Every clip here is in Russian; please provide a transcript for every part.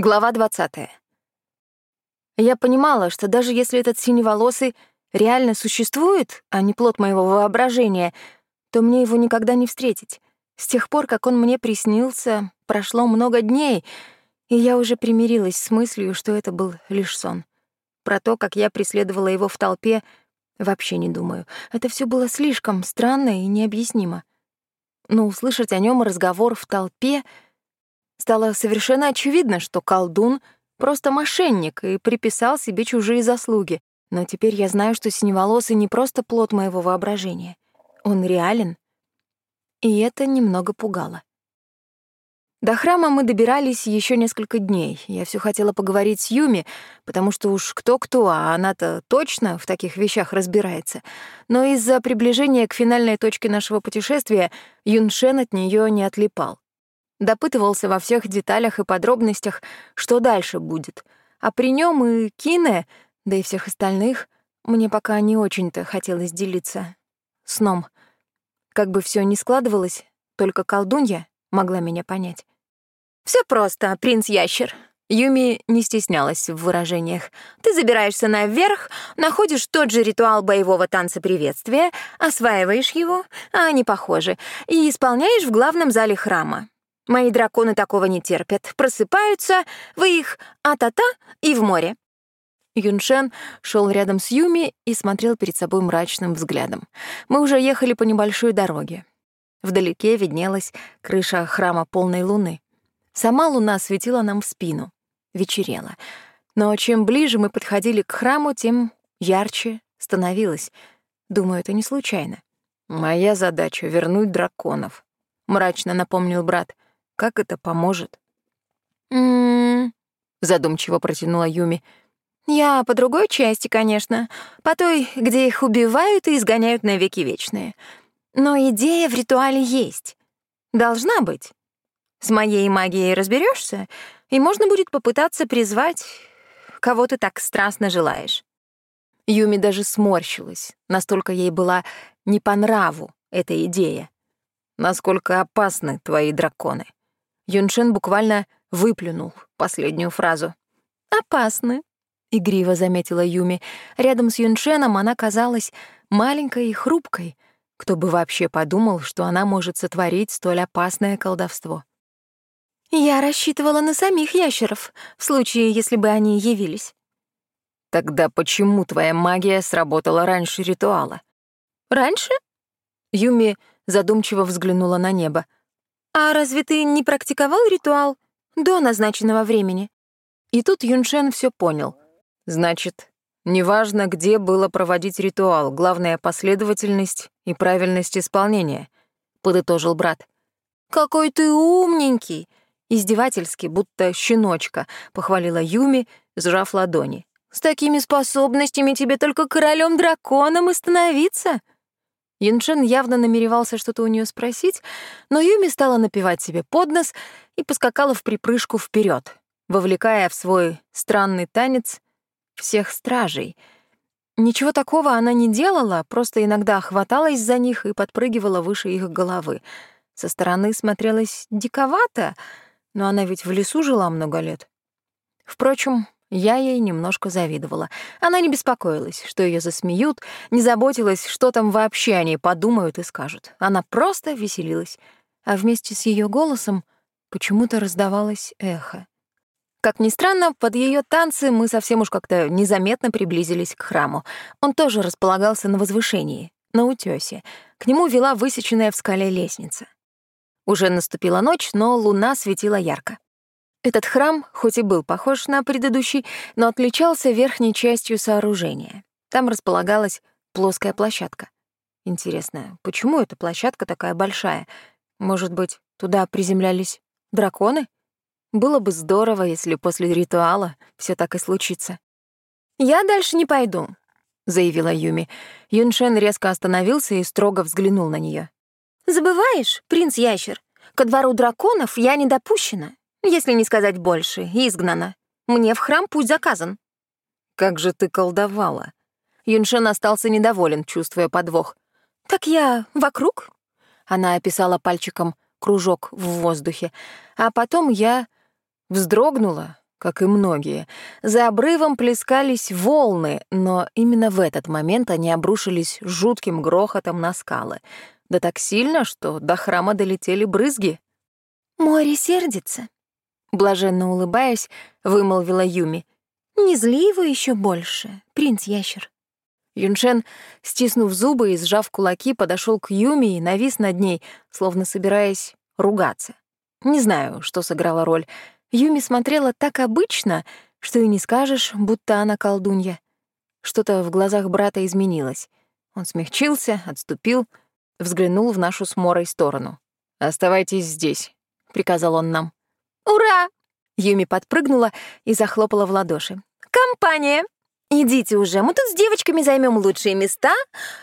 Глава 20. Я понимала, что даже если этот синеволосый реально существует, а не плод моего воображения, то мне его никогда не встретить. С тех пор, как он мне приснился, прошло много дней, и я уже примирилась с мыслью, что это был лишь сон. Про то, как я преследовала его в толпе, вообще не думаю. Это все было слишком странно и необъяснимо. Но услышать о нем разговор в толпе — Стало совершенно очевидно, что колдун — просто мошенник и приписал себе чужие заслуги. Но теперь я знаю, что Синеволосый не просто плод моего воображения. Он реален. И это немного пугало. До храма мы добирались еще несколько дней. Я все хотела поговорить с Юми, потому что уж кто-кто, а она-то точно в таких вещах разбирается. Но из-за приближения к финальной точке нашего путешествия Юншен от нее не отлипал допытывался во всех деталях и подробностях, что дальше будет. А при нем и Кине, да и всех остальных, мне пока не очень-то хотелось делиться сном. Как бы все ни складывалось, только колдунья могла меня понять. Все просто, принц-ящер», Юми не стеснялась в выражениях. «Ты забираешься наверх, находишь тот же ритуал боевого танца приветствия, осваиваешь его, а они похожи, и исполняешь в главном зале храма. Мои драконы такого не терпят. Просыпаются, вы их а-та-та и в море. Юншен шел рядом с Юми и смотрел перед собой мрачным взглядом. Мы уже ехали по небольшой дороге. Вдалеке виднелась крыша храма полной луны. Сама луна светила нам в спину. Вечерело. Но чем ближе мы подходили к храму, тем ярче становилось. Думаю, это не случайно. «Моя задача — вернуть драконов», — мрачно напомнил брат — как это поможет? «М-м-м», задумчиво протянула Юми. «Я по другой части, конечно, по той, где их убивают и изгоняют навеки вечные. Но идея в ритуале есть. Должна быть. С моей магией разберешься, и можно будет попытаться призвать, кого ты так страстно желаешь». Юми даже сморщилась, настолько ей была не по нраву эта идея. «Насколько опасны твои драконы?» Юншен буквально выплюнул последнюю фразу. «Опасны», — игриво заметила Юми. Рядом с Юншеном она казалась маленькой и хрупкой. Кто бы вообще подумал, что она может сотворить столь опасное колдовство. «Я рассчитывала на самих ящеров, в случае, если бы они явились». «Тогда почему твоя магия сработала раньше ритуала?» «Раньше?» Юми задумчиво взглянула на небо. «А разве ты не практиковал ритуал до назначенного времени?» И тут Юншен все понял. Значит, неважно, где было проводить ритуал, главная последовательность и правильность исполнения, подытожил брат. «Какой ты умненький!» Издевательски, будто щеночка, похвалила Юми, сжав ладони. «С такими способностями тебе только королем драконом и становиться!» Яншен явно намеревался что-то у нее спросить, но Юми стала напевать себе под нос и поскакала в припрыжку вперед, вовлекая в свой странный танец всех стражей. Ничего такого она не делала, просто иногда хваталась за них и подпрыгивала выше их головы. Со стороны смотрелась диковато, но она ведь в лесу жила много лет. Впрочем, я ей немножко завидовала. Она не беспокоилась, что ее засмеют, не заботилась, что там вообще они подумают и скажут. Она просто веселилась. А вместе с ее голосом почему-то раздавалось эхо. Как ни странно, под ее танцы мы совсем уж как-то незаметно приблизились к храму. Он тоже располагался на возвышении, на утёсе. К нему вела высеченная в скале лестница. Уже наступила ночь, но луна светила ярко. Этот храм, хоть и был похож на предыдущий, но отличался верхней частью сооружения. Там располагалась плоская площадка. Интересно, почему эта площадка такая большая? Может быть, туда приземлялись драконы? Было бы здорово, если после ритуала все так и случится. «Я дальше не пойду», — заявила Юми. Юншен резко остановился и строго взглянул на нее. «Забываешь, принц-ящер, ко двору драконов я не допущена. Если не сказать больше, изгнана. Мне в храм путь заказан. Как же ты колдовала? Юншен остался недоволен, чувствуя подвох. Так я вокруг? Она описала пальчиком кружок в воздухе. А потом я вздрогнула как и многие. За обрывом плескались волны, но именно в этот момент они обрушились жутким грохотом на скалы. Да так сильно, что до храма долетели брызги. «Море сердится», — блаженно улыбаясь, вымолвила Юми. «Не зли его еще больше, принц-ящер». Юншен, стиснув зубы и сжав кулаки, подошел к Юми и навис над ней, словно собираясь ругаться. Не знаю, что сыграла роль. Юми смотрела так обычно, что и не скажешь, будто она колдунья. Что-то в глазах брата изменилось. Он смягчился, отступил, взглянул в нашу с Морой сторону. «Оставайтесь здесь», — приказал он нам. «Ура!» Юми подпрыгнула и захлопала в ладоши. «Компания! Идите уже, мы тут с девочками займем лучшие места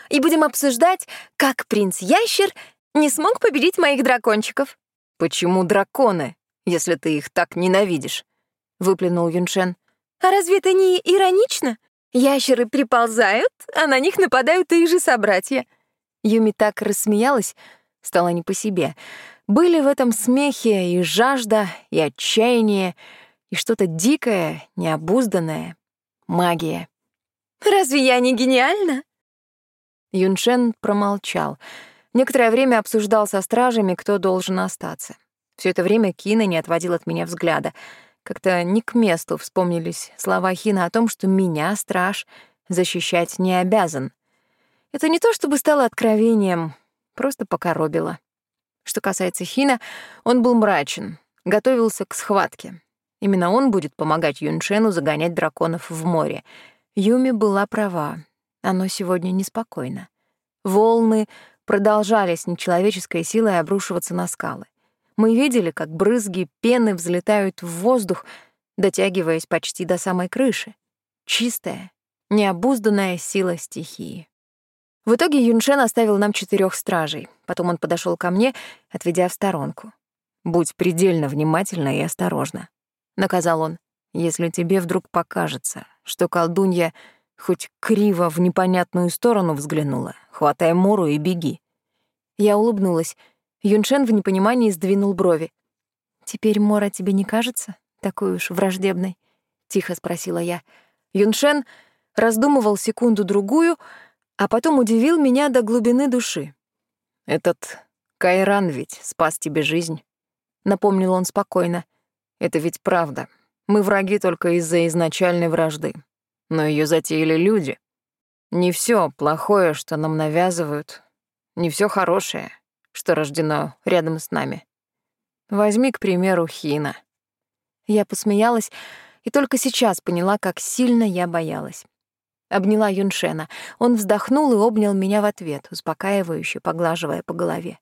и будем обсуждать, как принц-ящер не смог победить моих дракончиков». «Почему драконы, если ты их так ненавидишь?» — выплюнул Юншен. «А разве это не иронично? Ящеры приползают, а на них нападают их же собратья». Юми так рассмеялась, стало не по себе. Были в этом смехе и жажда, и отчаяние, и что-то дикое, необузданное. Магия. «Разве я не гениальна?» Юншен промолчал — Некоторое время обсуждал со стражами, кто должен остаться. Все это время Кина не отводил от меня взгляда. Как-то не к месту вспомнились слова Хина о том, что меня, страж, защищать не обязан. Это не то чтобы стало откровением, просто покоробило. Что касается Хина, он был мрачен, готовился к схватке. Именно он будет помогать Юншену загонять драконов в море. Юми была права. Оно сегодня неспокойно. Волны продолжали с нечеловеческой силой обрушиваться на скалы. Мы видели, как брызги пены взлетают в воздух, дотягиваясь почти до самой крыши. Чистая, необузданная сила стихии. В итоге Юншен оставил нам четырех стражей. Потом он подошел ко мне, отведя в сторонку. «Будь предельно внимательна и осторожна», — наказал он. «Если тебе вдруг покажется, что колдунья хоть криво в непонятную сторону взглянула, хватай Мору и беги. Я улыбнулась. Юншен в непонимании сдвинул брови. «Теперь Мора тебе не кажется такой уж враждебной?» — тихо спросила я. Юншен раздумывал секунду-другую, а потом удивил меня до глубины души. «Этот Кайран ведь спас тебе жизнь», — напомнил он спокойно. «Это ведь правда. Мы враги только из-за изначальной вражды. Но ее затеяли люди. Не все плохое, что нам навязывают, не все хорошее, что рождено рядом с нами. Возьми, к примеру, Хина. Я посмеялась и только сейчас поняла, как сильно я боялась. Обняла Юншена. Он вздохнул и обнял меня в ответ, успокаивающе поглаживая по голове.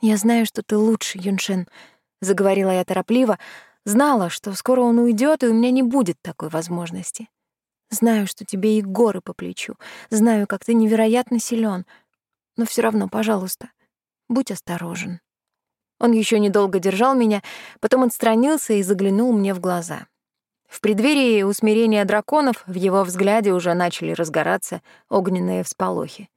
«Я знаю, что ты лучше, Юншен», — заговорила я торопливо, знала, что скоро он уйдет, и у меня не будет такой возможности. Знаю, что тебе и горы по плечу. Знаю, как ты невероятно силен. Но все равно, пожалуйста, будь осторожен. Он еще недолго держал меня, потом отстранился и заглянул мне в глаза. В преддверии усмирения драконов в его взгляде уже начали разгораться огненные всполохи.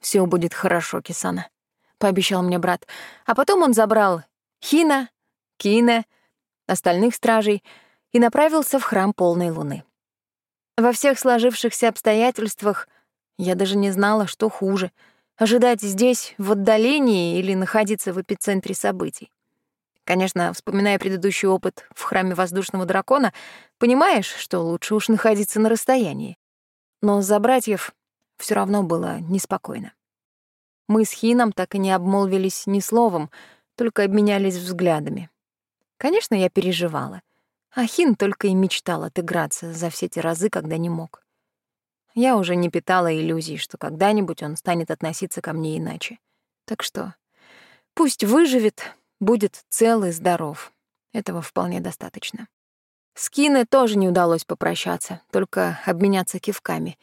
Все будет хорошо, Кисана», — пообещал мне брат. А потом он забрал Хина, Кина, остальных стражей и направился в храм полной луны. Во всех сложившихся обстоятельствах я даже не знала, что хуже — ожидать здесь, в отдалении, или находиться в эпицентре событий. Конечно, вспоминая предыдущий опыт в храме воздушного дракона, понимаешь, что лучше уж находиться на расстоянии. Но за братьев все равно было неспокойно. Мы с Хином так и не обмолвились ни словом, только обменялись взглядами. Конечно, я переживала — Ахин только и мечтал отыграться за все те разы, когда не мог. Я уже не питала иллюзий, что когда-нибудь он станет относиться ко мне иначе. Так что пусть выживет, будет цел и здоров. Этого вполне достаточно. С Кине тоже не удалось попрощаться, только обменяться кивками.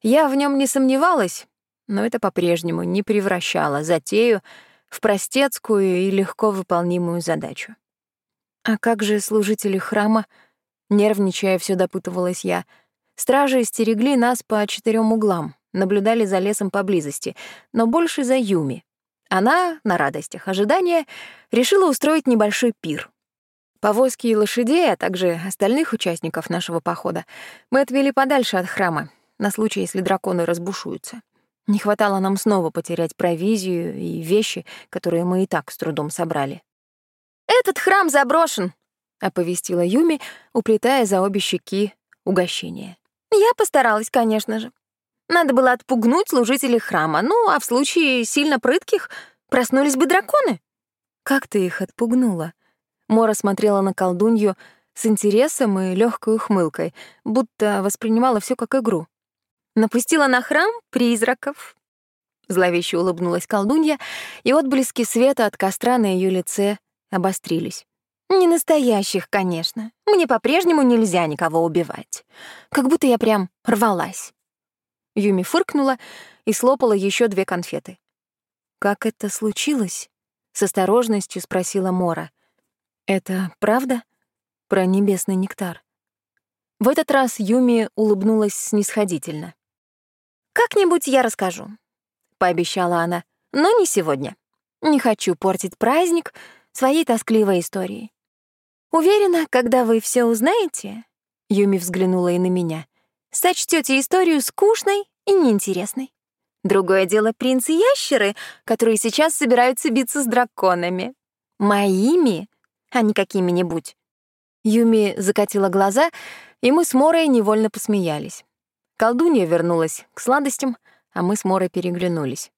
Я в нем не сомневалась, но это по-прежнему не превращало затею в простецкую и легко выполнимую задачу. «А как же служители храма?» Нервничая, все допытывалась я. Стражи стерегли нас по четырем углам, наблюдали за лесом поблизости, но больше за Юми. Она, на радостях ожидания, решила устроить небольшой пир. Повозки и лошадей, а также остальных участников нашего похода мы отвели подальше от храма, на случай, если драконы разбушуются. Не хватало нам снова потерять провизию и вещи, которые мы и так с трудом собрали. «Этот храм заброшен», — оповестила Юми, уплетая за обе щеки угощение. «Я постаралась, конечно же. Надо было отпугнуть служителей храма, ну, а в случае сильно прытких проснулись бы драконы». «Как ты их отпугнула?» Мора смотрела на колдунью с интересом и легкой ухмылкой, будто воспринимала все как игру. Напустила на храм призраков. Зловеще улыбнулась колдунья, и отблески света от костра на ее лице обострились. Не настоящих, конечно. Мне по-прежнему нельзя никого убивать. Как будто я прям рвалась. Юми фыркнула и слопала еще две конфеты. «Как это случилось?» — с осторожностью спросила Мора. «Это правда? Про небесный нектар?» В этот раз Юми улыбнулась снисходительно. «Как-нибудь я расскажу», — пообещала она, — «но не сегодня. Не хочу портить праздник своей тоскливой историей. Уверена, когда вы все узнаете, — Юми взглянула и на меня, — сочтете историю скучной и неинтересной. Другое дело принцы-ящеры, которые сейчас собираются биться с драконами. Моими, а не какими-нибудь. Юми закатила глаза, и мы с Морой невольно посмеялись. Колдунья вернулась к сладостям, а мы с Морой переглянулись.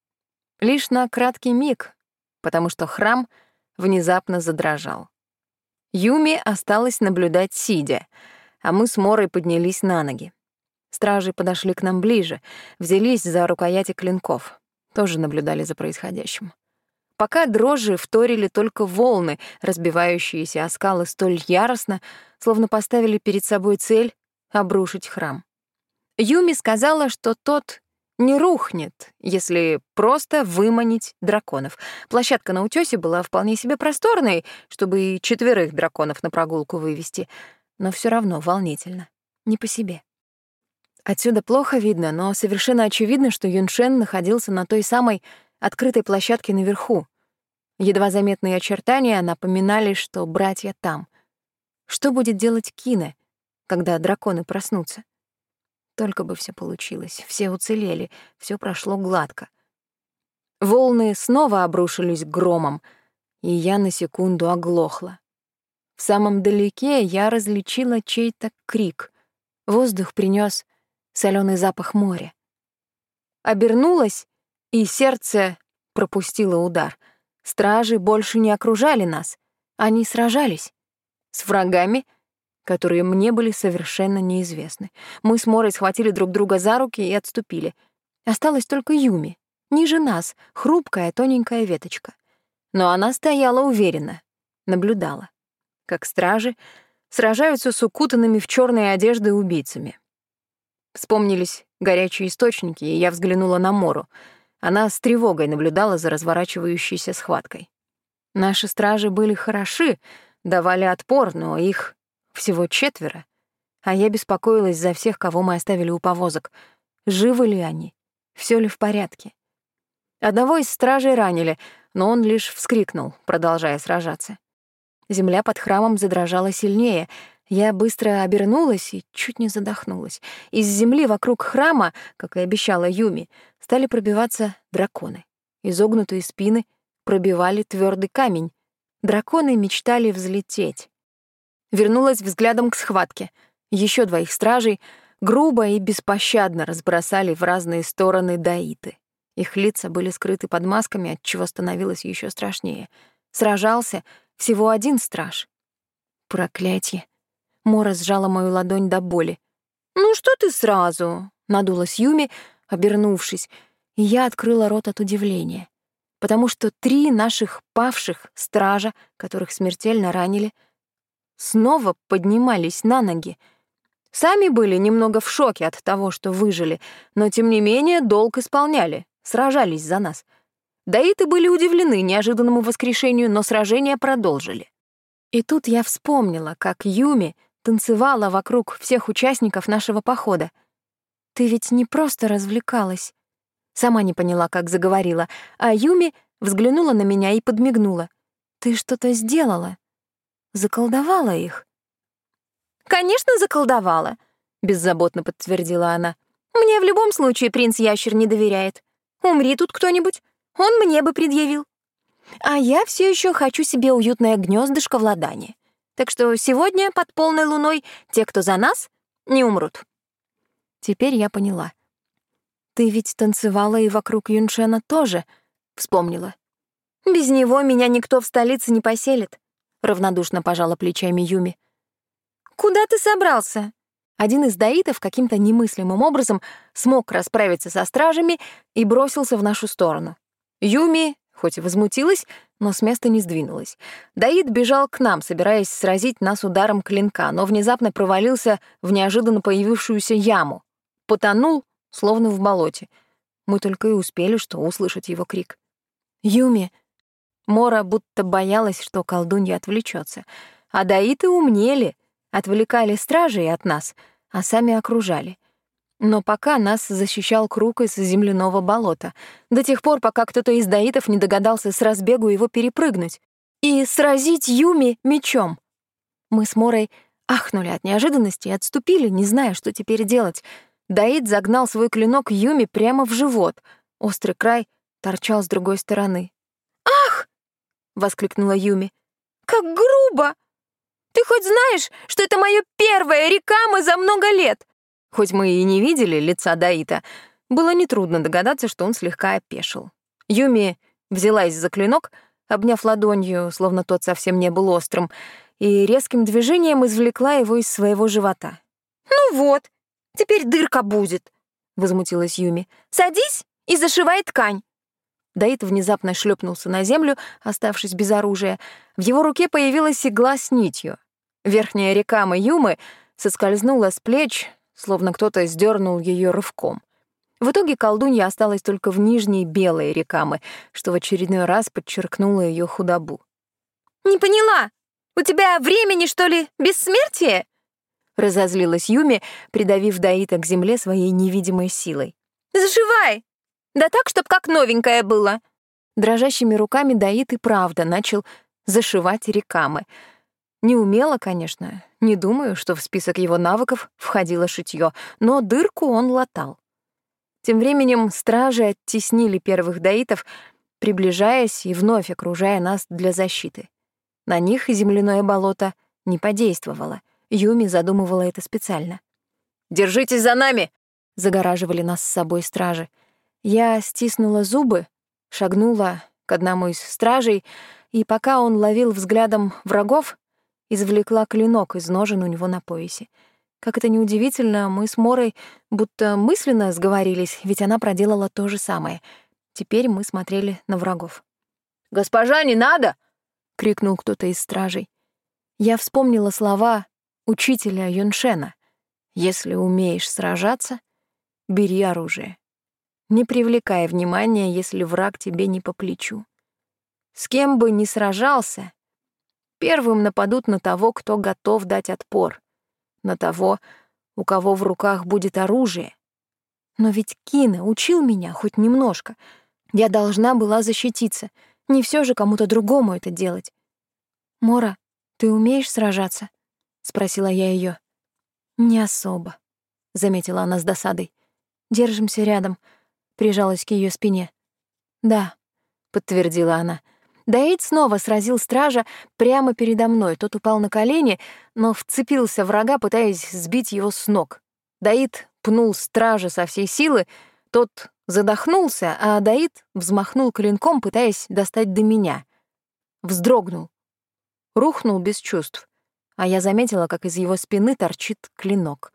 Лишь на краткий миг, потому что храм внезапно задрожал. Юми осталась наблюдать сидя, а мы с Морой поднялись на ноги. Стражи подошли к нам ближе, взялись за рукояти клинков, тоже наблюдали за происходящим. Пока дрожжи вторили только волны, разбивающиеся о скалы столь яростно, словно поставили перед собой цель — обрушить храм. Юми сказала, что тот не рухнет, если просто выманить драконов. Площадка на утёсе была вполне себе просторной, чтобы и четверых драконов на прогулку вывести, но всё равно волнительно, не по себе. Отсюда плохо видно, но совершенно очевидно, что Юншен находился на той самой открытой площадке наверху. Едва заметные очертания напоминали, что братья там. Что будет делать Кине, когда драконы проснутся? Только бы все получилось, все уцелели, все прошло гладко. Волны снова обрушились громом, и я на секунду оглохла. В самом далеке я различила чей-то крик. Воздух принес соленый запах моря. Обернулась, и сердце пропустило удар. Стражи больше не окружали нас. Они сражались. С врагами — которые мне были совершенно неизвестны. Мы с Морой схватили друг друга за руки и отступили. Осталась только Юми, ниже нас, хрупкая тоненькая веточка. Но она стояла уверенно, наблюдала, как стражи сражаются с укутанными в черные одежды убийцами. Вспомнились горячие источники, и я взглянула на Мору. Она с тревогой наблюдала за разворачивающейся схваткой. Наши стражи были хороши, давали отпор, но их всего четверо. А я беспокоилась за всех, кого мы оставили у повозок. Живы ли они? Все ли в порядке? Одного из стражей ранили, но он лишь вскрикнул, продолжая сражаться. Земля под храмом задрожала сильнее. Я быстро обернулась и чуть не задохнулась. Из земли вокруг храма, как и обещала Юми, стали пробиваться драконы. Изогнутые спины пробивали твердый камень. Драконы мечтали взлететь вернулась взглядом к схватке. Еще двоих стражей грубо и беспощадно разбросали в разные стороны даиты. Их лица были скрыты под масками, от чего становилось еще страшнее. Сражался всего один страж. Проклятье. Мора сжала мою ладонь до боли. «Ну что ты сразу?» — надулась Юми, обернувшись, и я открыла рот от удивления, потому что три наших павших стража, которых смертельно ранили — снова поднимались на ноги. Сами были немного в шоке от того, что выжили, но тем не менее долг исполняли, сражались за нас. Даиты были удивлены неожиданному воскрешению, но сражение продолжили. И тут я вспомнила, как Юми танцевала вокруг всех участников нашего похода. «Ты ведь не просто развлекалась». Сама не поняла, как заговорила, а Юми взглянула на меня и подмигнула. «Ты что-то сделала?» заколдовала их. «Конечно, заколдовала», — беззаботно подтвердила она. «Мне в любом случае принц-ящер не доверяет. Умри тут кто-нибудь, он мне бы предъявил. А я все еще хочу себе уютное гнездышко в ладане. Так что сегодня под полной луной те, кто за нас, не умрут». Теперь я поняла. «Ты ведь танцевала и вокруг Юншена тоже», — вспомнила. «Без него меня никто в столице не поселит», — равнодушно пожала плечами Юми. «Куда ты собрался?» Один из даитов каким-то немыслимым образом смог расправиться со стражами и бросился в нашу сторону. Юми, хоть и возмутилась, но с места не сдвинулась. Даид бежал к нам, собираясь сразить нас ударом клинка, но внезапно провалился в неожиданно появившуюся яму. Потонул, словно в болоте. Мы только и успели что услышать его крик. «Юми!» Мора будто боялась, что колдунья отвлечется, А даиты умнели — отвлекали стражей от нас, а сами окружали. Но пока нас защищал круг из земляного болота, до тех пор, пока кто-то из даитов не догадался с разбегу его перепрыгнуть и сразить Юми мечом. Мы с Морой ахнули от неожиданности и отступили, не зная, что теперь делать. Даид загнал свой клинок Юми прямо в живот. Острый край торчал с другой стороны. «Ах!» — воскликнула Юми. «Как грубо!» Ты хоть знаешь, что это мое первое рекама за много лет?» Хоть мы и не видели лица Даита, было нетрудно догадаться, что он слегка опешил. Юми взялась за клинок, обняв ладонью, словно тот совсем не был острым, и резким движением извлекла его из своего живота. «Ну вот, теперь дырка будет», — возмутилась Юми. «Садись и зашивай ткань». Даит внезапно шлепнулся на землю, оставшись без оружия. В его руке появилась игла с нитью. Верхняя река Юмы соскользнула с плеч, словно кто-то сдернул ее рывком. В итоге колдунья осталась только в нижней белой рекамы, что в очередной раз подчеркнуло ее худобу. «Не поняла! У тебя времени, что ли, бессмертие?» Разозлилась Юми, придавив Даита к земле своей невидимой силой. «Зашивай! Да так, чтоб как новенькое было!» Дрожащими руками Даит и правда начал зашивать рекамы — не умело, конечно, не думаю, что в список его навыков входило шитье, но дырку он латал. Тем временем стражи оттеснили первых даитов, приближаясь и вновь окружая нас для защиты. На них земляное болото не подействовало. Юми задумывала это специально. «Держитесь за нами!» — загораживали нас с собой стражи. Я стиснула зубы, шагнула к одному из стражей, и пока он ловил взглядом врагов, извлекла клинок из ножен у него на поясе. Как это неудивительно, мы с Морой будто мысленно сговорились, ведь она проделала то же самое. Теперь мы смотрели на врагов. «Госпожа, не надо!» — крикнул кто-то из стражей. Я вспомнила слова учителя Юншена. «Если умеешь сражаться, бери оружие. Не привлекай внимания, если враг тебе не по плечу. С кем бы ни сражался, Первым нападут на того, кто готов дать отпор, на того, у кого в руках будет оружие. Но ведь Кина учил меня хоть немножко. Я должна была защититься. Не все же кому-то другому это делать. «Мора, ты умеешь сражаться?» — спросила я ее. «Не особо», — заметила она с досадой. «Держимся рядом», — прижалась к ее спине. «Да», — подтвердила она, — Даид снова сразил стража прямо передо мной. Тот упал на колени, но вцепился врага, пытаясь сбить его с ног. Даид пнул стража со всей силы, тот задохнулся, а Даид взмахнул клинком, пытаясь достать до меня. Вздрогнул. Рухнул без чувств, а я заметила, как из его спины торчит клинок.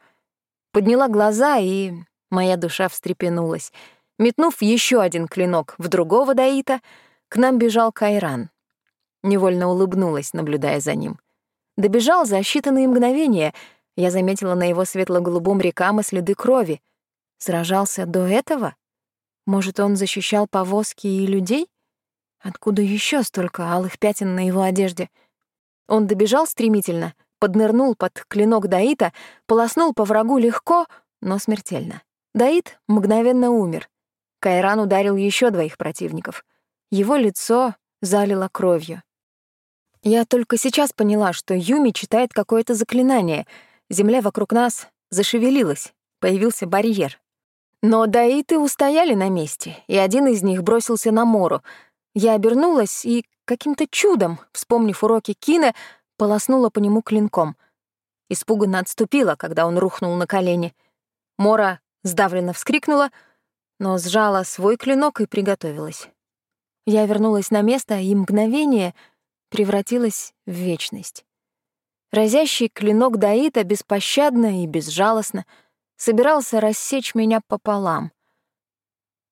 Подняла глаза, и моя душа встрепенулась. Метнув еще один клинок в другого Даита — к нам бежал Кайран. Невольно улыбнулась, наблюдая за ним. Добежал за считанные мгновения. Я заметила на его светло-голубом рекам следы крови. Сражался до этого? Может, он защищал повозки и людей? Откуда еще столько алых пятен на его одежде? Он добежал стремительно, поднырнул под клинок Даита, полоснул по врагу легко, но смертельно. Даит мгновенно умер. Кайран ударил еще двоих противников. Его лицо залило кровью. Я только сейчас поняла, что Юми читает какое-то заклинание. Земля вокруг нас зашевелилась, появился барьер. Но даиты устояли на месте, и один из них бросился на Мору. Я обернулась и каким-то чудом, вспомнив уроки Кина, полоснула по нему клинком. Испуганно отступила, когда он рухнул на колени. Мора сдавленно вскрикнула, но сжала свой клинок и приготовилась. Я вернулась на место, и мгновение — превратилась в вечность. Разящий клинок Даита беспощадно и безжалостно собирался рассечь меня пополам.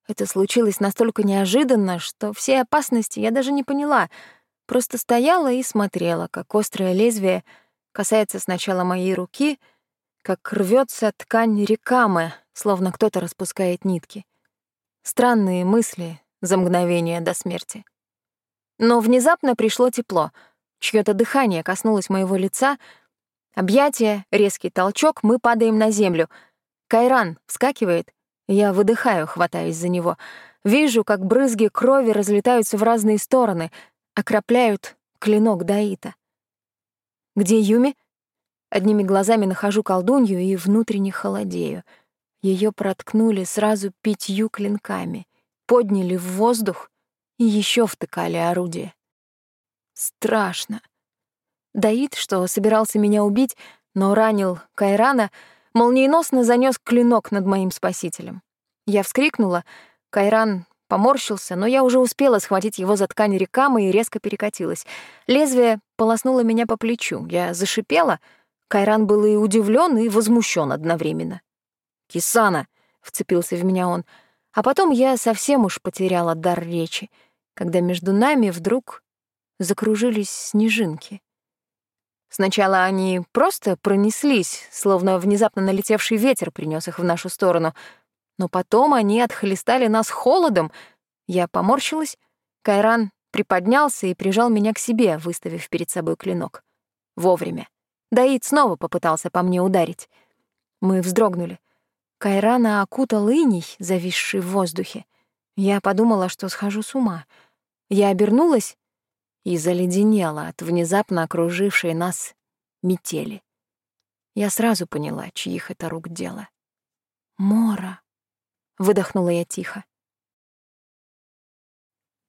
Это случилось настолько неожиданно, что все опасности я даже не поняла, просто стояла и смотрела, как острое лезвие касается сначала моей руки, как рвется ткань рекамы, словно кто-то распускает нитки. Странные мысли за мгновение до смерти. Но внезапно пришло тепло. Чьё-то дыхание коснулось моего лица. Объятие, резкий толчок, мы падаем на землю. Кайран вскакивает. Я выдыхаю, хватаясь за него. Вижу, как брызги крови разлетаются в разные стороны, окропляют клинок Даита. «Где Юми?» Одними глазами нахожу колдунью и внутренне холодею. Ее проткнули сразу пятью клинками, подняли в воздух и еще втыкали орудие. Страшно. Даид, что собирался меня убить, но ранил Кайрана, молниеносно занес клинок над моим спасителем. Я вскрикнула, Кайран поморщился, но я уже успела схватить его за ткань рекамы и резко перекатилась. Лезвие полоснуло меня по плечу. Я зашипела. Кайран был и удивлен, и возмущен одновременно. «Кисана!» — вцепился в меня он. А потом я совсем уж потеряла дар речи когда между нами вдруг закружились снежинки. Сначала они просто пронеслись, словно внезапно налетевший ветер принес их в нашу сторону, но потом они отхлестали нас холодом. Я поморщилась, Кайран приподнялся и прижал меня к себе, выставив перед собой клинок. Вовремя. Даид снова попытался по мне ударить. Мы вздрогнули. Кайрана окутал иней, зависший в воздухе. Я подумала, что схожу с ума. Я обернулась и заледенела от внезапно окружившей нас метели. Я сразу поняла, чьих это рук дело. «Мора», — выдохнула я тихо.